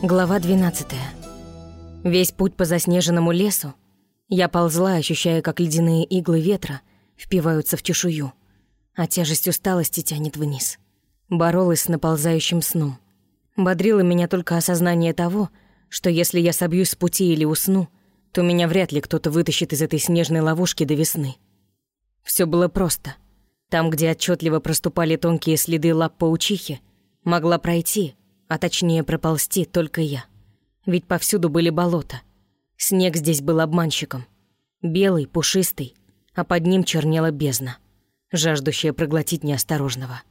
Глава 12. Весь путь по заснеженному лесу я ползла, ощущая, как ледяные иглы ветра впиваются в чешую, а тяжесть усталости тянет вниз. Боролась с наползающим сном. Бодрило меня только осознание того, что если я собьюсь с пути или усну, то меня вряд ли кто-то вытащит из этой снежной ловушки до весны. Все было просто. Там, где отчетливо проступали тонкие следы лап паучихи, могла пройти, а точнее проползти только я. Ведь повсюду были болота. Снег здесь был обманщиком. Белый, пушистый, а под ним чернела бездна, жаждущая проглотить неосторожного.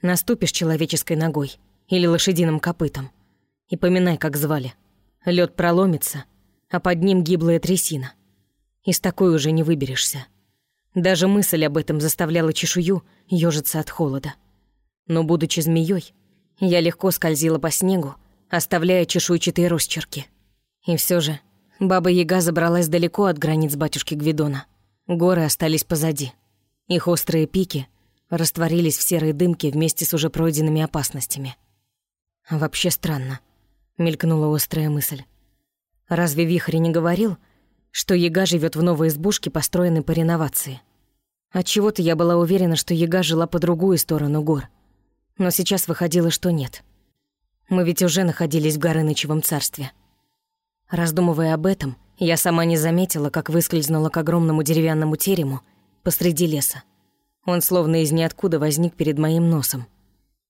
Наступишь человеческой ногой или лошадиным копытом. И поминай, как звали. Лед проломится, а под ним гиблая трясина. Из такой уже не выберешься. Даже мысль об этом заставляла чешую ёжиться от холода. Но, будучи змеей, я легко скользила по снегу, оставляя чешуйчатые росчерки. И все же Баба-Яга забралась далеко от границ батюшки Гвидона. Горы остались позади. Их острые пики растворились в серой дымке вместе с уже пройденными опасностями. «Вообще странно», — мелькнула острая мысль. «Разве Вихрь не говорил, что Яга живет в новой избушке, построенной по реновации? Отчего-то я была уверена, что Яга жила по другую сторону гор — но сейчас выходило, что нет. Мы ведь уже находились в Горынычевом царстве. Раздумывая об этом, я сама не заметила, как выскользнула к огромному деревянному терему посреди леса. Он словно из ниоткуда возник перед моим носом,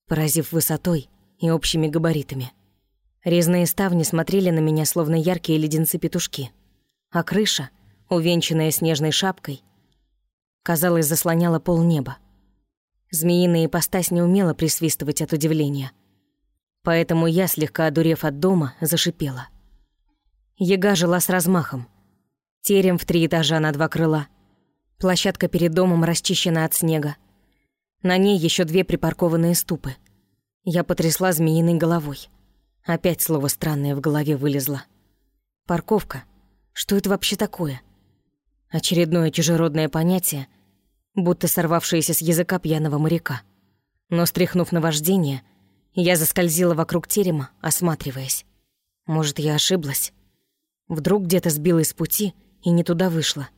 поразив высотой и общими габаритами. Резные ставни смотрели на меня, словно яркие леденцы-петушки, а крыша, увенчанная снежной шапкой, казалось, заслоняла полнеба. Змеиная ипостась не умела присвистывать от удивления. Поэтому я, слегка одурев от дома, зашипела. Яга жила с размахом. Терем в три этажа на два крыла. Площадка перед домом расчищена от снега. На ней еще две припаркованные ступы. Я потрясла змеиной головой. Опять слово странное в голове вылезло. Парковка. Что это вообще такое? Очередное чужеродное понятие — будто сорвавшаяся с языка пьяного моряка. Но, стряхнув на вождение, я заскользила вокруг терема, осматриваясь. Может, я ошиблась? Вдруг где-то сбилась с пути и не туда вышла.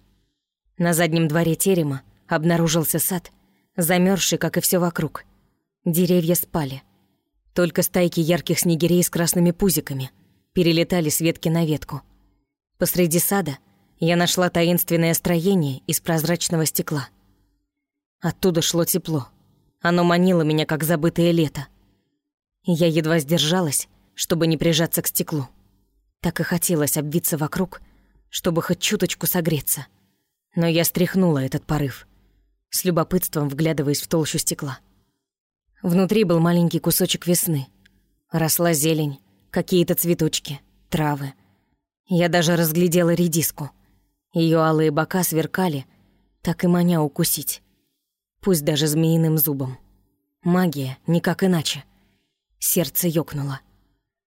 На заднем дворе терема обнаружился сад, замерзший, как и все вокруг. Деревья спали. Только стайки ярких снегирей с красными пузиками перелетали с ветки на ветку. Посреди сада я нашла таинственное строение из прозрачного стекла — Оттуда шло тепло. Оно манило меня, как забытое лето. я едва сдержалась, чтобы не прижаться к стеклу. Так и хотелось обвиться вокруг, чтобы хоть чуточку согреться. Но я стряхнула этот порыв, с любопытством вглядываясь в толщу стекла. Внутри был маленький кусочек весны. Росла зелень, какие-то цветочки, травы. Я даже разглядела редиску. Ее алые бока сверкали, так и маня укусить пусть даже змеиным зубом. Магия, никак иначе. Сердце ёкнуло.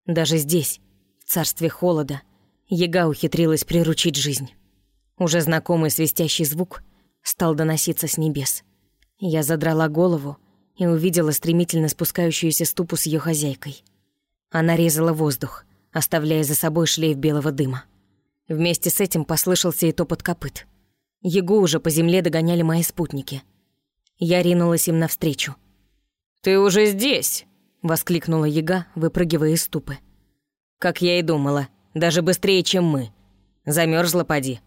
Даже здесь, в царстве холода, яга ухитрилась приручить жизнь. Уже знакомый свистящий звук стал доноситься с небес. Я задрала голову и увидела стремительно спускающуюся ступу с ее хозяйкой. Она резала воздух, оставляя за собой шлейф белого дыма. Вместе с этим послышался и топот копыт. Ягу уже по земле догоняли мои спутники — я ринулась им навстречу. «Ты уже здесь!» — воскликнула яга, выпрыгивая из ступы. «Как я и думала, даже быстрее, чем мы. Замерзла, поди».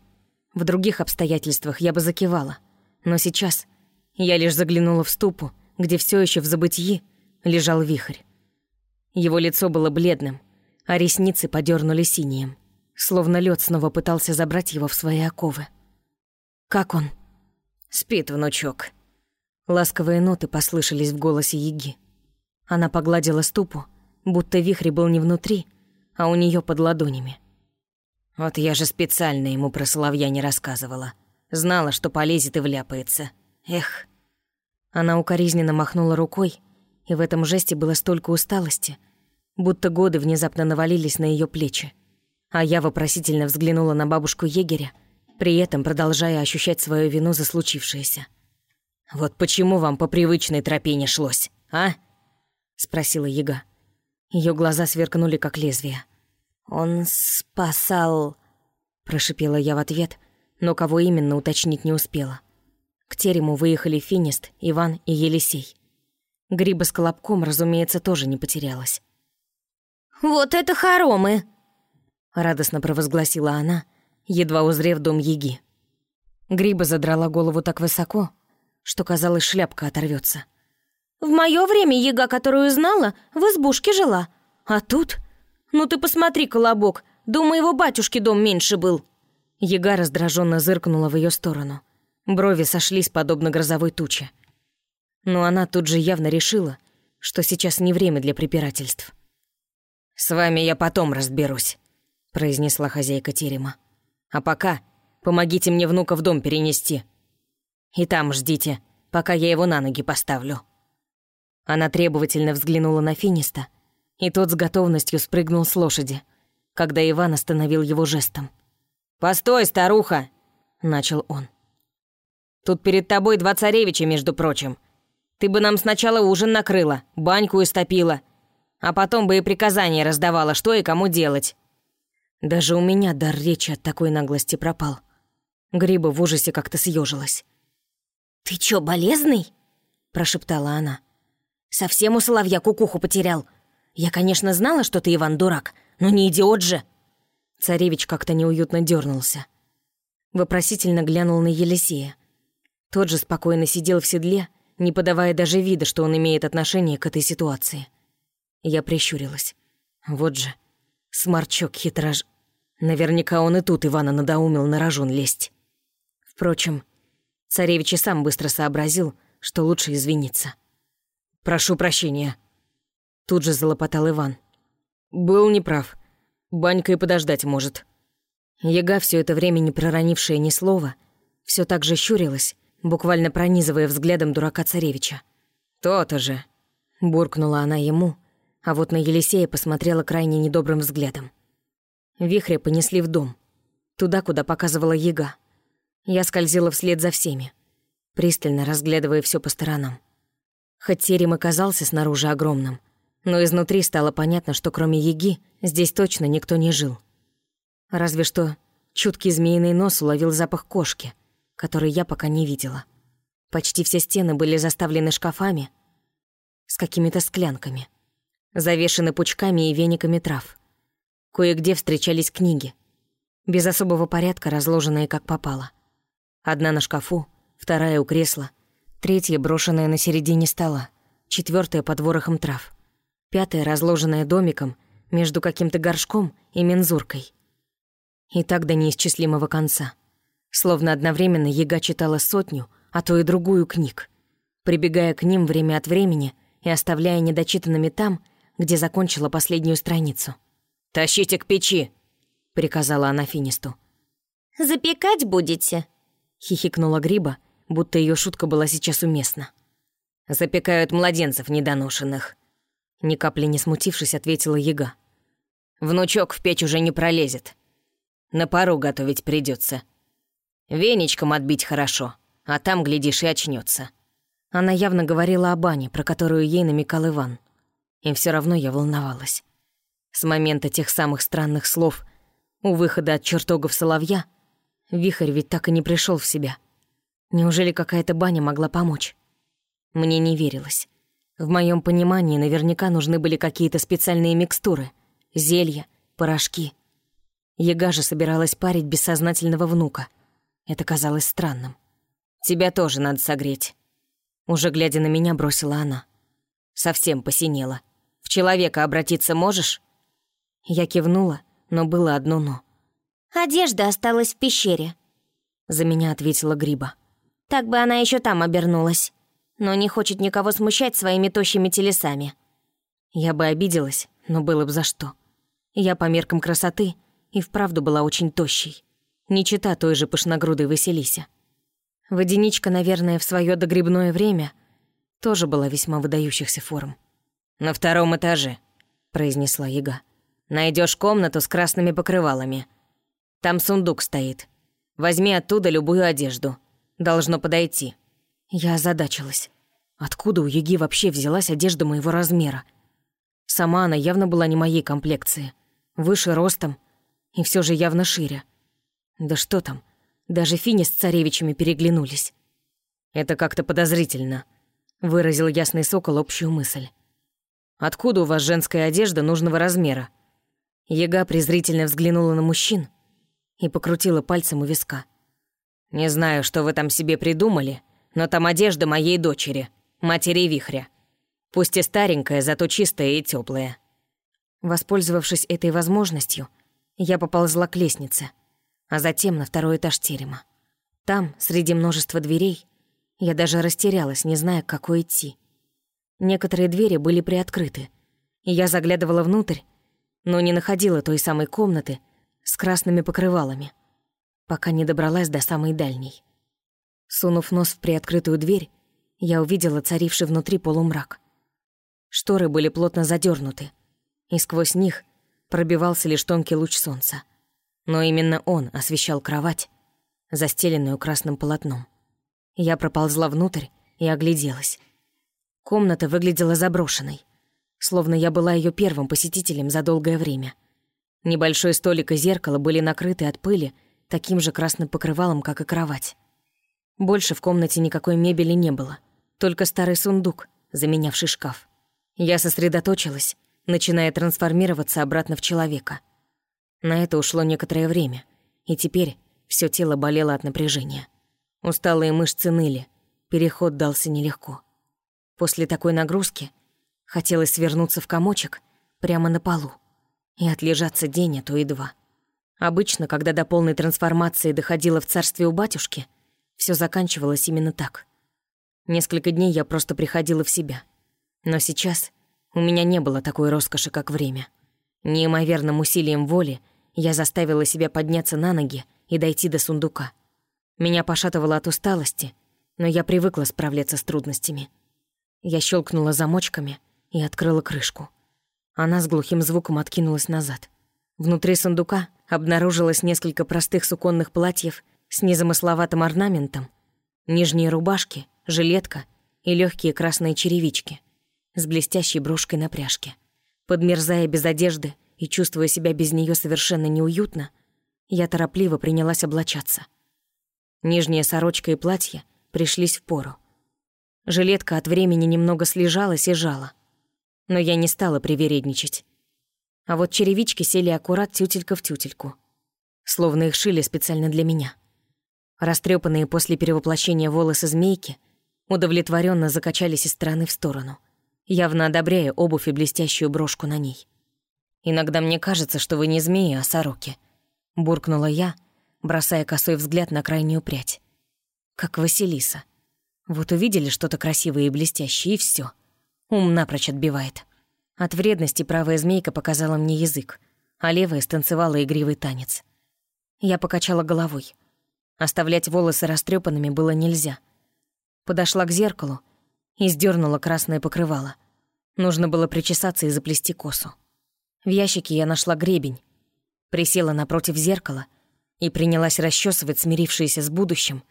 В других обстоятельствах я бы закивала, но сейчас я лишь заглянула в ступу, где все еще в забытии лежал вихрь. Его лицо было бледным, а ресницы подернули синим, словно лед снова пытался забрать его в свои оковы. «Как он?» «Спит, внучок», Ласковые ноты послышались в голосе Яги. Она погладила ступу, будто вихрь был не внутри, а у нее под ладонями. Вот я же специально ему про соловья не рассказывала. Знала, что полезет и вляпается. Эх. Она укоризненно махнула рукой, и в этом жесте было столько усталости, будто годы внезапно навалились на ее плечи. А я вопросительно взглянула на бабушку егеря, при этом продолжая ощущать свою вину за случившееся. «Вот почему вам по привычной тропе не шлось, а?» — спросила яга. Ее глаза сверкнули, как лезвие. «Он спасал...» Прошипела я в ответ, но кого именно уточнить не успела. К терему выехали Финист, Иван и Елисей. Гриба с Колобком, разумеется, тоже не потерялась. «Вот это хоромы!» Радостно провозгласила она, едва узрев дом Еги. Гриба задрала голову так высоко, что, казалось, шляпка оторвется. «В моё время Ега, которую знала, в избушке жила. А тут... Ну ты посмотри, Колобок, у моего батюшки дом меньше был». Ега раздраженно зыркнула в ее сторону. Брови сошлись, подобно грозовой туче. Но она тут же явно решила, что сейчас не время для препирательств. «С вами я потом разберусь», — произнесла хозяйка терема. «А пока помогите мне внука в дом перенести. И там ждите, пока я его на ноги поставлю». Она требовательно взглянула на Финиста, и тот с готовностью спрыгнул с лошади, когда Иван остановил его жестом. «Постой, старуха!» — начал он. Тут перед тобой два царевича, между прочим. Ты бы нам сначала ужин накрыла, баньку истопила, а потом бы и приказания раздавала, что и кому делать». Даже у меня дар речи от такой наглости пропал. Гриба в ужасе как-то съежилась. «Ты чё, болезный?» – прошептала она. «Совсем у соловья кукуху потерял. Я, конечно, знала, что ты, Иван, дурак, но не идиот же!» Царевич как-то неуютно дернулся. Вопросительно глянул на Елисея. Тот же спокойно сидел в седле, не подавая даже вида, что он имеет отношение к этой ситуации. Я прищурилась. Вот же, сморчок хитрож... Наверняка он и тут Ивана надоумил на рожон лезть. Впрочем, царевич и сам быстро сообразил, что лучше извиниться. «Прошу прощения», — тут же залопотал Иван. «Был неправ. Банька и подождать может». Яга, все это время не проронившая ни слова, все так же щурилась, буквально пронизывая взглядом дурака-царевича. «То-то же!» – буркнула она ему, а вот на Елисея посмотрела крайне недобрым взглядом. Вихря понесли в дом, туда, куда показывала яга. Я скользила вслед за всеми, пристально разглядывая все по сторонам. Хоть терем оказался снаружи огромным, но изнутри стало понятно, что кроме яги здесь точно никто не жил. Разве что чуткий змеиный нос уловил запах кошки – который я пока не видела. Почти все стены были заставлены шкафами с какими-то склянками, завешены пучками и вениками трав. Кое-где встречались книги, без особого порядка разложенные как попало. Одна на шкафу, вторая у кресла, третья брошенная на середине стола, четвертая под ворохом трав, пятая разложенная домиком между каким-то горшком и мензуркой. И так до неисчислимого конца — Словно одновременно Ега читала сотню, а то и другую книг, прибегая к ним время от времени и оставляя недочитанными там, где закончила последнюю страницу. «Тащите к печи!» — приказала она Финисту. «Запекать будете?» — хихикнула Гриба, будто ее шутка была сейчас уместна. «Запекают младенцев недоношенных», — ни капли не смутившись, ответила Ега. «Внучок в печь уже не пролезет. На пару готовить придется. Веничком отбить хорошо, а там, глядишь, и очнется. Она явно говорила о бане, про которую ей намекал Иван. И все равно я волновалась. С момента тех самых странных слов у выхода от чертогов соловья Вихрь ведь так и не пришел в себя. Неужели какая-то баня могла помочь? Мне не верилось. В моем понимании наверняка нужны были какие-то специальные микстуры, зелья, порошки. Яга же собиралась парить бессознательного внука — это казалось странным. «Тебя тоже надо согреть». Уже глядя на меня, бросила она. Совсем посинела. «В человека обратиться можешь?» Я кивнула, но было одно «но». «Одежда осталась в пещере», — за меня ответила Гриба. «Так бы она еще там обернулась, но не хочет никого смущать своими тощими телесами». Я бы обиделась, но было бы за что. Я по меркам красоты и вправду была очень тощей не чита той же пышногрудой Василисе. Водяничка, наверное, в свое догребное время тоже была весьма выдающихся форм. «На втором этаже», — произнесла яга. Найдешь комнату с красными покрывалами. Там сундук стоит. Возьми оттуда любую одежду. Должно подойти». Я озадачилась. Откуда у Яги вообще взялась одежда моего размера? Сама она явно была не моей комплекции. Выше ростом и все же явно шире. Да что там, даже Фини с царевичами переглянулись. «Это как-то подозрительно», — выразил ясный сокол общую мысль. «Откуда у вас женская одежда нужного размера?» Яга презрительно взглянула на мужчин и покрутила пальцем у виска. «Не знаю, что вы там себе придумали, но там одежда моей дочери, матери Вихря. Пусть и старенькая, зато чистая и теплая. Воспользовавшись этой возможностью, я поползла к лестнице, а затем на второй этаж терема. Там, среди множества дверей, я даже растерялась, не зная, к какой идти. Некоторые двери были приоткрыты, и я заглядывала внутрь, но не находила той самой комнаты с красными покрывалами, пока не добралась до самой дальней. Сунув нос в приоткрытую дверь, я увидела царивший внутри полумрак. Шторы были плотно задернуты, и сквозь них пробивался лишь тонкий луч солнца. Но именно он освещал кровать, застеленную красным полотном. Я проползла внутрь и огляделась. Комната выглядела заброшенной, словно я была ее первым посетителем за долгое время. Небольшой столик и зеркало были накрыты от пыли таким же красным покрывалом, как и кровать. Больше в комнате никакой мебели не было, только старый сундук, заменявший шкаф. Я сосредоточилась, начиная трансформироваться обратно в человека. На это ушло некоторое время, и теперь все тело болело от напряжения. Усталые мышцы ныли, переход дался нелегко. После такой нагрузки хотелось свернуться в комочек прямо на полу и отлежаться день, а то и два. Обычно, когда до полной трансформации доходило в царстве у батюшки, все заканчивалось именно так. Несколько дней я просто приходила в себя. Но сейчас у меня не было такой роскоши, как время. Неимоверным усилием воли я заставила себя подняться на ноги и дойти до сундука. Меня пошатывало от усталости, но я привыкла справляться с трудностями. Я щелкнула замочками и открыла крышку. Она с глухим звуком откинулась назад. Внутри сундука обнаружилось несколько простых суконных платьев с незамысловатым орнаментом, нижние рубашки, жилетка и легкие красные черевички с блестящей брошкой на пряжке. Подмерзая без одежды и чувствуя себя без нее совершенно неуютно, я торопливо принялась облачаться. Нижняя сорочка и платье пришлись в пору. Жилетка от времени немного слежалась и жала. Но я не стала привередничать. А вот черевички сели аккурат тютелька в тютельку. Словно их шили специально для меня. Растрепанные после перевоплощения волосы змейки удовлетворенно закачались из стороны в сторону явно одобряя обувь и блестящую брошку на ней. «Иногда мне кажется, что вы не змеи, а сороки», — буркнула я, бросая косой взгляд на крайнюю прядь. «Как Василиса. Вот увидели что-то красивое и блестящее, и все. Ум напрочь отбивает». От вредности правая змейка показала мне язык, а левая станцевала игривый танец. Я покачала головой. Оставлять волосы растрепанными было нельзя. Подошла к зеркалу и сдернула красное покрывало. Нужно было причесаться и заплести косу. В ящике я нашла гребень, присела напротив зеркала и принялась расчесывать смирившиеся с будущим,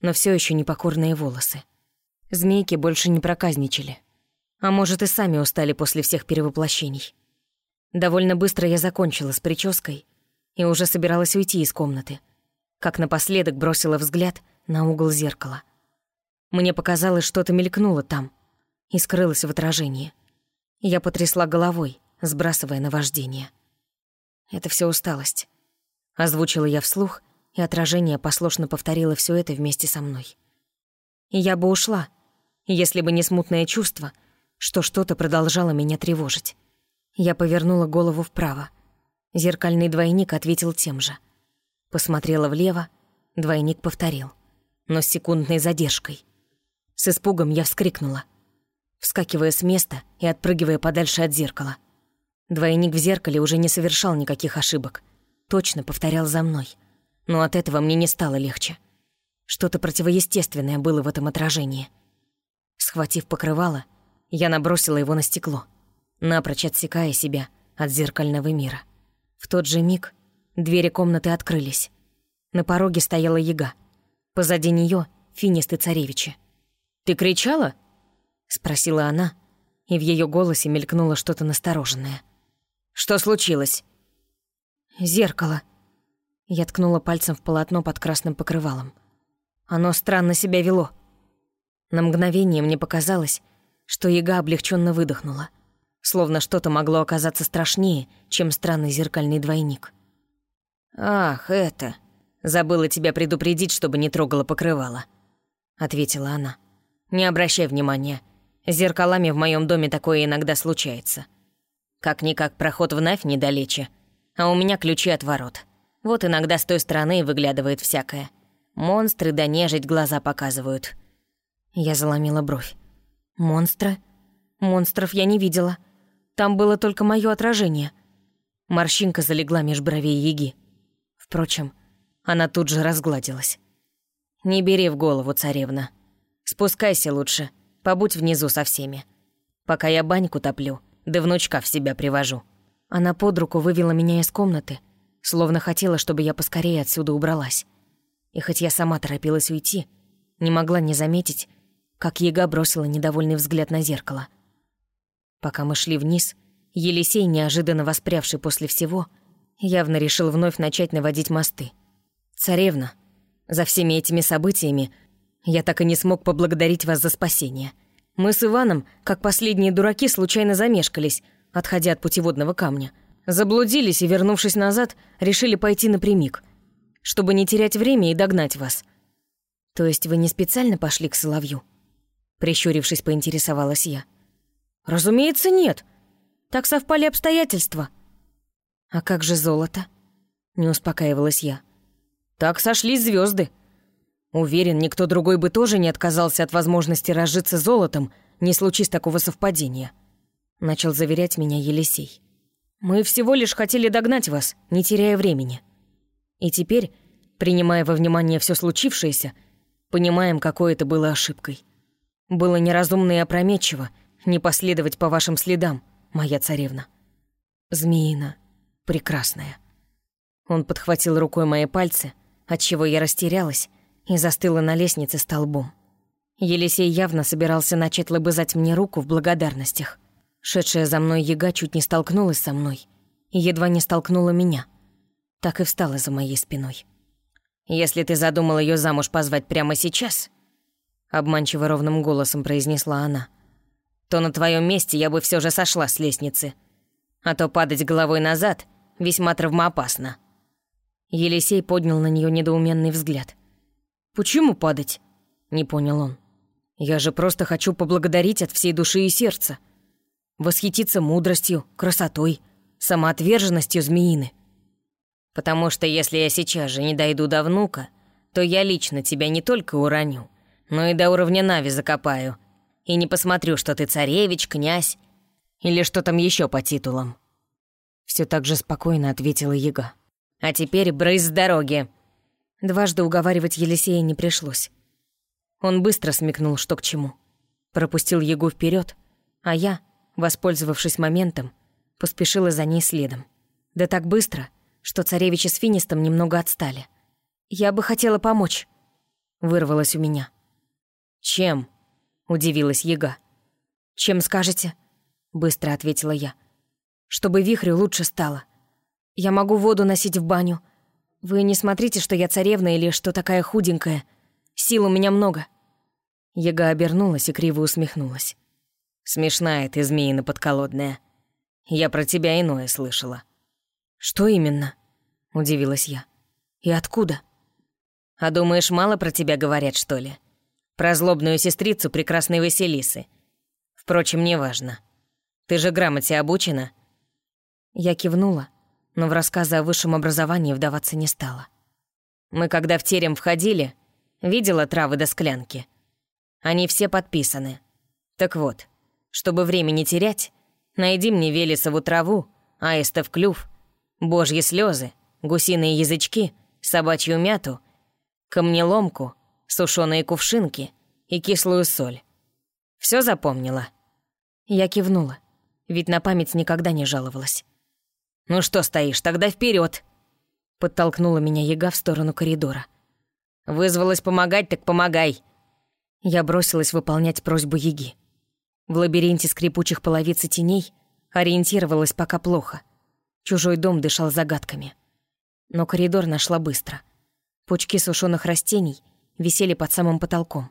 но все еще непокорные волосы. Змейки больше не проказничали. А может, и сами устали после всех перевоплощений. Довольно быстро я закончила с прической и уже собиралась уйти из комнаты, как напоследок бросила взгляд на угол зеркала. Мне показалось, что-то мелькнуло там и скрылось в отражении. Я потрясла головой, сбрасывая наваждение. Это все усталость. Озвучила я вслух, и отражение послушно повторило все это вместе со мной. Я бы ушла, если бы не смутное чувство, что что-то продолжало меня тревожить. Я повернула голову вправо. Зеркальный двойник ответил тем же. Посмотрела влево, двойник повторил, но с секундной задержкой. С испугом я вскрикнула, вскакивая с места и отпрыгивая подальше от зеркала. Двойник в зеркале уже не совершал никаких ошибок. Точно повторял за мной. Но от этого мне не стало легче. Что-то противоестественное было в этом отражении. Схватив покрывало, я набросила его на стекло, напрочь отсекая себя от зеркального мира. В тот же миг двери комнаты открылись. На пороге стояла яга. Позади нее финисты царевичи. «Ты кричала?» — спросила она, и в ее голосе мелькнуло что-то настороженное. «Что случилось?» «Зеркало». Я ткнула пальцем в полотно под красным покрывалом. Оно странно себя вело. На мгновение мне показалось, что яга облегченно выдохнула, словно что-то могло оказаться страшнее, чем странный зеркальный двойник. «Ах, это...» «Забыла тебя предупредить, чтобы не трогала покрывало», — ответила она. «Не обращай внимания. С зеркалами в моем доме такое иногда случается. Как-никак проход в Навь недалече, а у меня ключи от ворот. Вот иногда с той стороны выглядывает всякое. Монстры да нежить глаза показывают». Я заломила бровь. «Монстры? Монстров я не видела. Там было только мое отражение». Морщинка залегла меж бровей Яги. Впрочем, она тут же разгладилась. «Не бери в голову, царевна. Спускайся лучше, побудь внизу со всеми. Пока я баньку топлю, да внучка в себя привожу». Она под руку вывела меня из комнаты, словно хотела, чтобы я поскорее отсюда убралась. И хоть я сама торопилась уйти, не могла не заметить, как Ега бросила недовольный взгляд на зеркало. Пока мы шли вниз, Елисей, неожиданно воспрявший после всего, явно решил вновь начать наводить мосты. «Царевна, за всеми этими событиями я так и не смог поблагодарить вас за спасение. Мы с Иваном, как последние дураки, случайно замешкались, отходя от путеводного камня. Заблудились и, вернувшись назад, решили пойти напрямик, чтобы не терять время и догнать вас. То есть вы не специально пошли к Соловью?» Прищурившись, поинтересовалась я. «Разумеется, нет. Так совпали обстоятельства». «А как же золото?» Не успокаивалась я. «Так сошлись звезды. Уверен, никто другой бы тоже не отказался от возможности разжиться золотом, не случись такого совпадения», начал заверять меня Елисей. «Мы всего лишь хотели догнать вас, не теряя времени. И теперь, принимая во внимание все случившееся, понимаем, какой это было ошибкой. Было неразумно и опрометчиво не последовать по вашим следам, моя царевна. Змеина, прекрасная». Он подхватил рукой мои пальцы, отчего я растерялась и застыла на лестнице столбом. Елисей явно собирался начать лобызать мне руку в благодарностях. Шедшая за мной яга чуть не столкнулась со мной и едва не столкнула меня. Так и встала за моей спиной. «Если ты задумал ее замуж позвать прямо сейчас», обманчиво ровным голосом произнесла она, то на твоем месте я бы все же сошла с лестницы. А то падать головой назад весьма травмоопасно. Елисей поднял на нее недоуменный взгляд. «Почему падать?» — не понял он. «Я же просто хочу поблагодарить от всей души и сердца. Восхититься мудростью, красотой, самоотверженностью змеины». «Потому что если я сейчас же не дойду до внука, то я лично тебя не только уроню, но и до уровня Нави закопаю. И не посмотрю, что ты царевич, князь или что там еще по титулам». Все так же спокойно ответила Яга. А теперь брысь с дороги!» Дважды уговаривать Елисея не пришлось. Он быстро смекнул, что к чему. Пропустил Егу вперед, а я, воспользовавшись моментом, поспешила за ней следом. Да так быстро, что царевичи с Финистом немного отстали. «Я бы хотела помочь», — вырвалось у меня. «Чем?» — удивилась Ега. «Чем скажете?» — быстро ответила я. «Чтобы вихрю лучше стало. Я могу воду носить в баню. Вы не смотрите, что я царевна или что такая худенькая. Сил у меня много». Яга обернулась и криво усмехнулась. «Смешная ты, змеина подколодная. Я про тебя иное слышала». «Что именно?» — удивилась я. «И откуда?» «А думаешь, мало про тебя говорят, что ли? Про злобную сестрицу прекрасной Василисы. Впрочем, неважно. Ты же грамоте обучена?» Я кивнула, но в рассказы о высшем образовании вдаваться не стала. «Мы когда в терем входили, видела травы до склянки. Они все подписаны. Так вот, чтобы время не терять, найди мне велесову траву, аистов клюв, божьи слезы, гусиные язычки, собачью мяту, камнеломку, сушеные кувшинки и кислую соль. Все запомнила?» Я кивнула, ведь на память никогда не жаловалась. «Ну что стоишь, тогда вперед! Подтолкнула меня яга в сторону коридора. «Вызвалась помогать, так помогай!» Я бросилась выполнять просьбу яги. В лабиринте скрипучих половиц и теней ориентировалась пока плохо. Чужой дом дышал загадками. Но коридор нашла быстро. Пучки сушеных растений висели под самым потолком.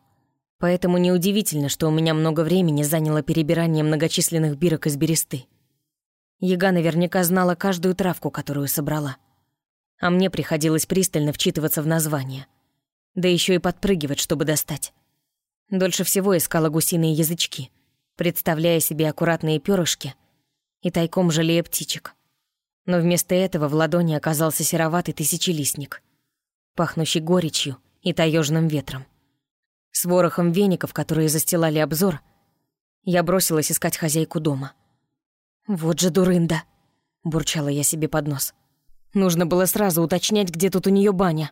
Поэтому неудивительно, что у меня много времени заняло перебирание многочисленных бирок из бересты. Яга наверняка знала каждую травку, которую собрала. А мне приходилось пристально вчитываться в название. Да еще и подпрыгивать, чтобы достать. Дольше всего искала гусиные язычки, представляя себе аккуратные перышки и тайком жалея птичек. Но вместо этого в ладони оказался сероватый тысячелистник, пахнущий горечью и таежным ветром. С ворохом веников, которые застилали обзор, я бросилась искать хозяйку дома. «Вот же дурында!» – бурчала я себе под нос. «Нужно было сразу уточнять, где тут у нее баня».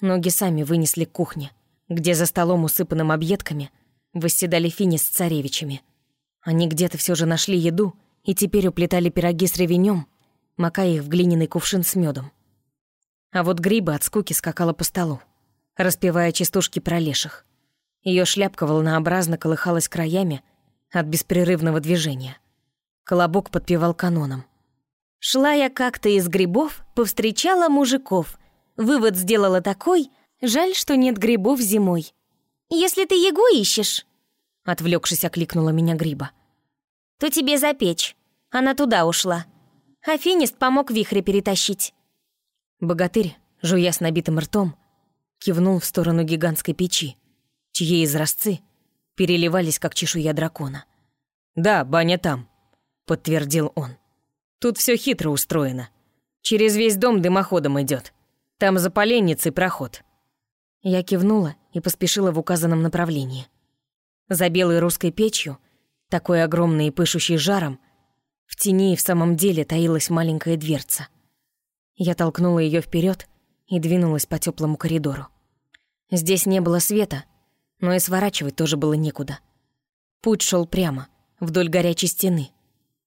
Ноги сами вынесли к кухне, где за столом, усыпанным объедками, восседали Фини с царевичами. Они где-то все же нашли еду и теперь уплетали пироги с ревенем, макая их в глиняный кувшин с медом. А вот Гриба от скуки скакала по столу, распевая частушки про леших. Ее шляпка волнообразно колыхалась краями от беспрерывного движения. Колобок подпевал каноном. «Шла я как-то из грибов, повстречала мужиков. Вывод сделала такой, жаль, что нет грибов зимой. Если ты ягу ищешь...» Отвлекшись, окликнула меня Гриба. «То тебе запечь. Она туда ушла. А финист помог вихре перетащить». Богатырь, жуя с набитым ртом, кивнул в сторону гигантской печи, чьи изразцы переливались, как чешуя дракона. «Да, баня там», подтвердил он. Тут все хитро устроено. Через весь дом дымоходом идет. Там за поленницей проход. Я кивнула и поспешила в указанном направлении. За белой русской печью, такой огромной и пышущей жаром, в тени и в самом деле таилась маленькая дверца. Я толкнула ее вперед и двинулась по теплому коридору. Здесь не было света, но и сворачивать тоже было некуда. Путь шел прямо, вдоль горячей стены,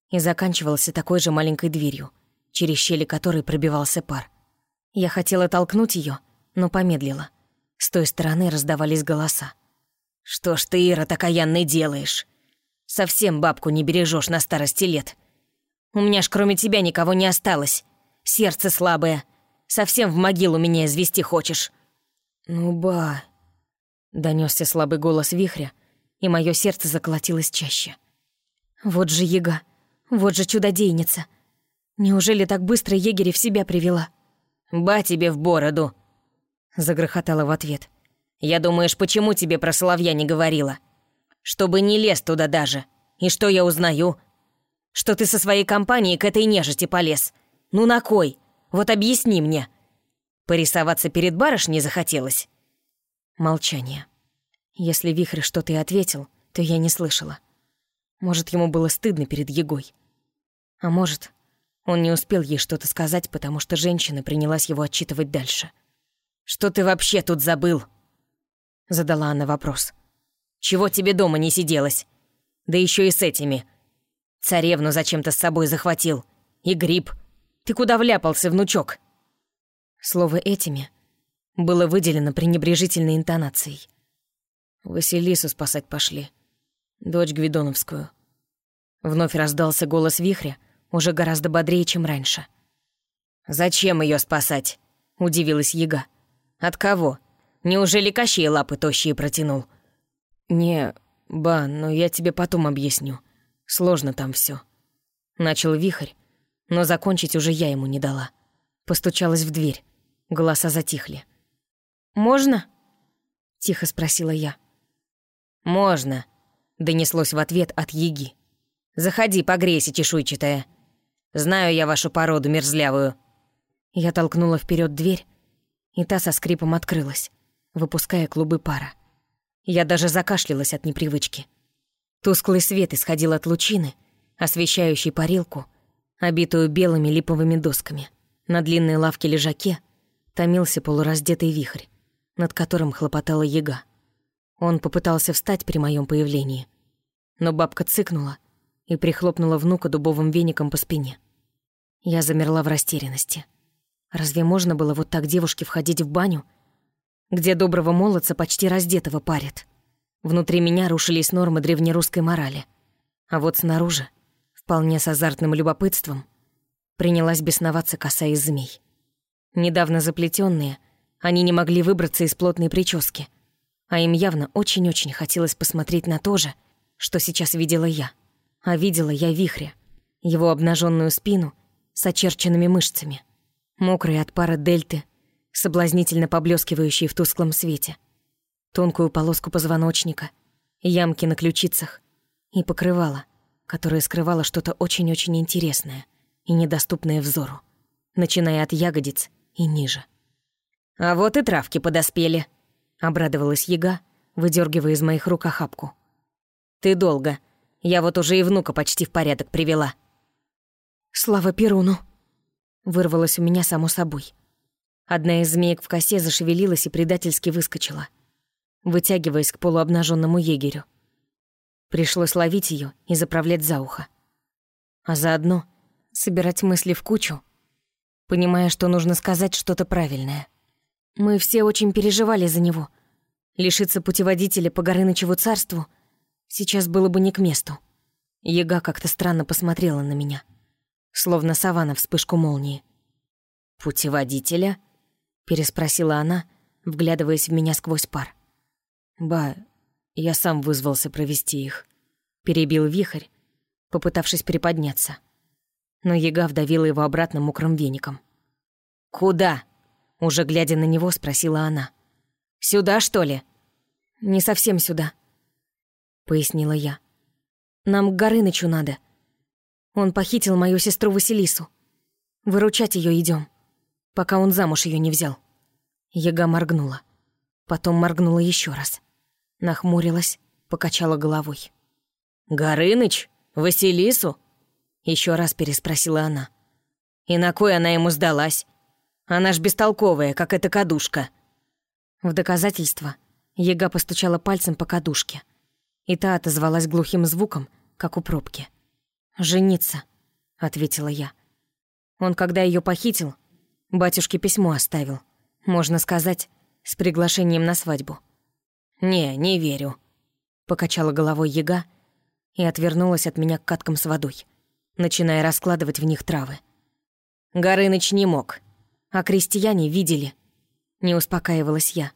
и заканчивался такой же маленькой дверью, через щели которой пробивался пар. Я хотела толкнуть ее, но помедлила. С той стороны раздавались голоса. «Что ж ты, Ира, так окаянный делаешь? Совсем бабку не бережешь на старости лет. У меня ж кроме тебя никого не осталось. Сердце слабое. Совсем в могилу меня извести хочешь». «Ну, ба...» Донесся слабый голос вихря, и мое сердце заколотилось чаще. «Вот же яга!» Вот же чудодейница. Неужели так быстро егеря в себя привела? «Ба тебе в бороду!» Загрохотала в ответ. «Я думаешь, почему тебе про соловья не говорила? Чтобы не лез туда даже. И что я узнаю? Что ты со своей компанией к этой нежити полез. Ну на кой? Вот объясни мне. Порисоваться перед барышней захотелось?» Молчание. Если Вихрь что-то и ответил, то я не слышала. Может, ему было стыдно перед Егой. А может, он не успел ей что-то сказать, потому что женщина принялась его отчитывать дальше. «Что ты вообще тут забыл?» Задала она вопрос. «Чего тебе дома не сиделось? Да еще и с этими. Царевну зачем-то с собой захватил. И гриб. Ты куда вляпался, внучок?» Слово «этими» было выделено пренебрежительной интонацией. Василису спасать пошли. Дочь Гвидоновскую. Вновь раздался голос вихря, уже гораздо бодрее, чем раньше. «Зачем ее спасать?» — удивилась яга. «От кого? Неужели Кощей лапы тощие протянул?» «Не, ба, но я тебе потом объясню. Сложно там все. Начал вихрь, но закончить уже я ему не дала. Постучалась в дверь. Голоса затихли. «Можно?» — тихо спросила я. «Можно», — донеслось в ответ от Еги. Заходи, погрейся, чешуйчатая. Знаю я вашу породу мерзлявую». Я толкнула вперед дверь, и та со скрипом открылась, выпуская клубы пара. Я даже закашлялась от непривычки. Тусклый свет исходил от лучины, освещающей парилку, обитую белыми липовыми досками. На длинной лавке-лежаке томился полураздетый вихрь, над которым хлопотала яга. Он попытался встать при моем появлении, но бабка цыкнула — и прихлопнула внука дубовым веником по спине. Я замерла в растерянности. Разве можно было вот так девушке входить в баню, где доброго молодца почти раздетого парят? Внутри меня рушились нормы древнерусской морали. А вот снаружи, вполне с азартным любопытством, принялась бесноваться коса из змей. Недавно заплетенные, они не могли выбраться из плотной прически, а им явно очень-очень хотелось посмотреть на то же, что сейчас видела я. А видела я вихря, его обнаженную спину с очерченными мышцами, мокрые от пара дельты, соблазнительно поблескивающие в тусклом свете, тонкую полоску позвоночника, ямки на ключицах и покрывало, которое скрывало что-то очень-очень интересное и недоступное взору, начиная от ягодиц и ниже. «А вот и травки подоспели», — обрадовалась яга, выдергивая из моих рук охапку. «Ты долго. Я вот уже и внука почти в порядок привела». «Слава Перуну!» — вырвалось у меня само собой. Одна из змеек в косе зашевелилась и предательски выскочила, вытягиваясь к полуобнаженному егерю. Пришлось ловить ее и заправлять за ухо. А заодно собирать мысли в кучу, понимая, что нужно сказать что-то правильное. Мы все очень переживали за него. Лишиться путеводителя по Горынычеву царству сейчас было бы не к месту. Яга как-то странно посмотрела на меня, словно сова на вспышку молнии. «Путеводителя?» — переспросила она, вглядываясь в меня сквозь пар. «Ба, я сам вызвался провести их», — перебил вихрь, попытавшись приподняться. Но яга вдавила его обратно мокрым веником. «Куда?» — уже глядя на него, спросила она. «Сюда, что ли?» «Не совсем сюда», — пояснила я. «Нам к Горынычу надо. Он похитил мою сестру Василису. Выручать ее идем, пока он замуж ее не взял». Яга моргнула. Потом моргнула еще раз. Нахмурилась, покачала головой. «Горыныч? Василису?» Еще раз переспросила она. «И на кой она ему сдалась? Она ж бестолковая, как эта кадушка». В доказательство Ега постучала пальцем по кадушке, и та отозвалась глухим звуком, как у пробки. «Жениться», — ответила я. Он, когда ее похитил, батюшке письмо оставил, можно сказать, с приглашением на свадьбу. «Не, не верю», — покачала головой яга и отвернулась от меня к каткам с водой, начиная раскладывать в них травы. Горыныч не мог, а крестьяне видели. Не успокаивалась я.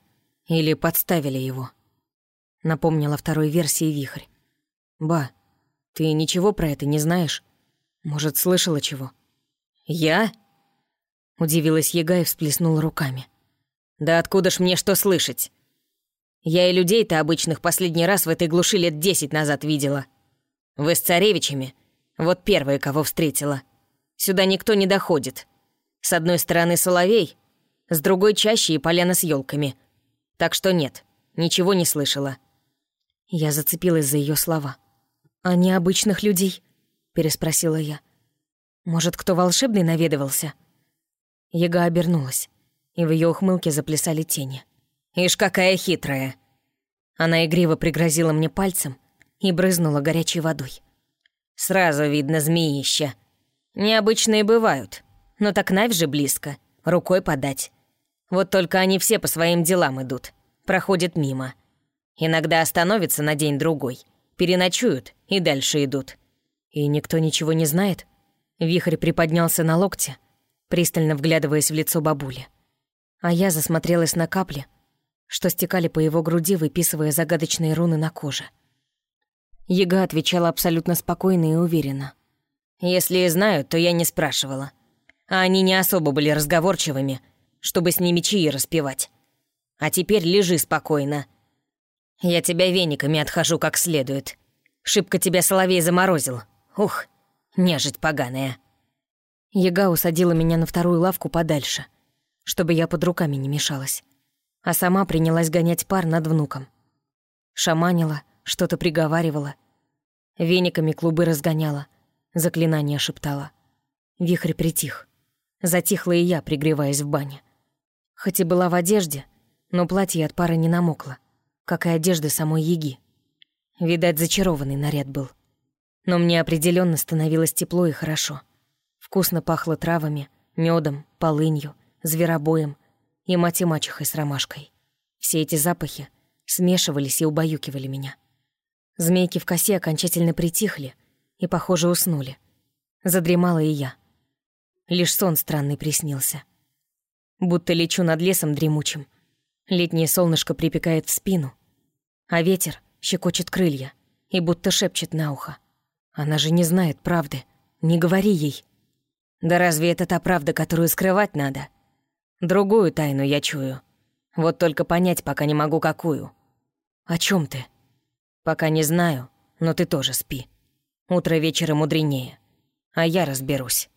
Или подставили его. Напомнила второй версии вихрь. «Ба, ты ничего про это не знаешь? Может, слышала чего?» «Я?» Удивилась Яга и всплеснула руками. «Да откуда ж мне что слышать? Я и людей-то обычных последний раз в этой глуши лет десять назад видела. Вы с царевичами? Вот первые, кого встретила. Сюда никто не доходит. С одной стороны соловей, с другой чаще и поляна с елками. Так что нет, ничего не слышала». Я зацепилась за ее слова. «А необычных людей?» — переспросила я. «Может, кто волшебный наведывался?» Яга обернулась, и в ее ухмылке заплясали тени. «Ишь, какая хитрая!» Она игриво пригрозила мне пальцем и брызнула горячей водой. «Сразу видно змеища. Необычные бывают, но так Навь же близко, рукой подать. Вот только они все по своим делам идут, проходят мимо. Иногда остановятся на день-другой, переночуют и дальше идут. И никто ничего не знает?» Вихрь приподнялся на локте, пристально вглядываясь в лицо бабули. А я засмотрелась на капли, что стекали по его груди, выписывая загадочные руны на коже. Яга отвечала абсолютно спокойно и уверенно. «Если и знают, то я не спрашивала. А они не особо были разговорчивыми, чтобы с ними чаи распевать. А теперь лежи спокойно. Я тебя вениками отхожу как следует. Шибко тебя соловей заморозил. Ух, нежить поганая». Яга усадила меня на вторую лавку подальше, чтобы я под руками не мешалась. А сама принялась гонять пар над внуком. Шаманила, что-то приговаривала. Вениками клубы разгоняла, заклинания шептала. Вихрь притих. Затихла и я, пригреваясь в бане. Хоть и была в одежде, но платье от пары не намокло, как и одежды самой Яги. Видать, зачарованный наряд был. Но мне определенно становилось тепло и хорошо. Вкусно пахло травами, медом, полынью, зверобоем и мать и мачехой с ромашкой. Все эти запахи смешивались и убаюкивали меня. Змейки в косе окончательно притихли и, похоже, уснули. Задремала и я. Лишь сон странный приснился. Будто лечу над лесом дремучим. Летнее солнышко припекает в спину, а ветер щекочет крылья и будто шепчет на ухо. Она же не знает правды. Не говори ей. Да разве это та правда, которую скрывать надо? Другую тайну я чую. Вот только понять пока не могу, какую. О чем ты? Пока не знаю, но ты тоже спи. Утро вечера мудренее. А я разберусь.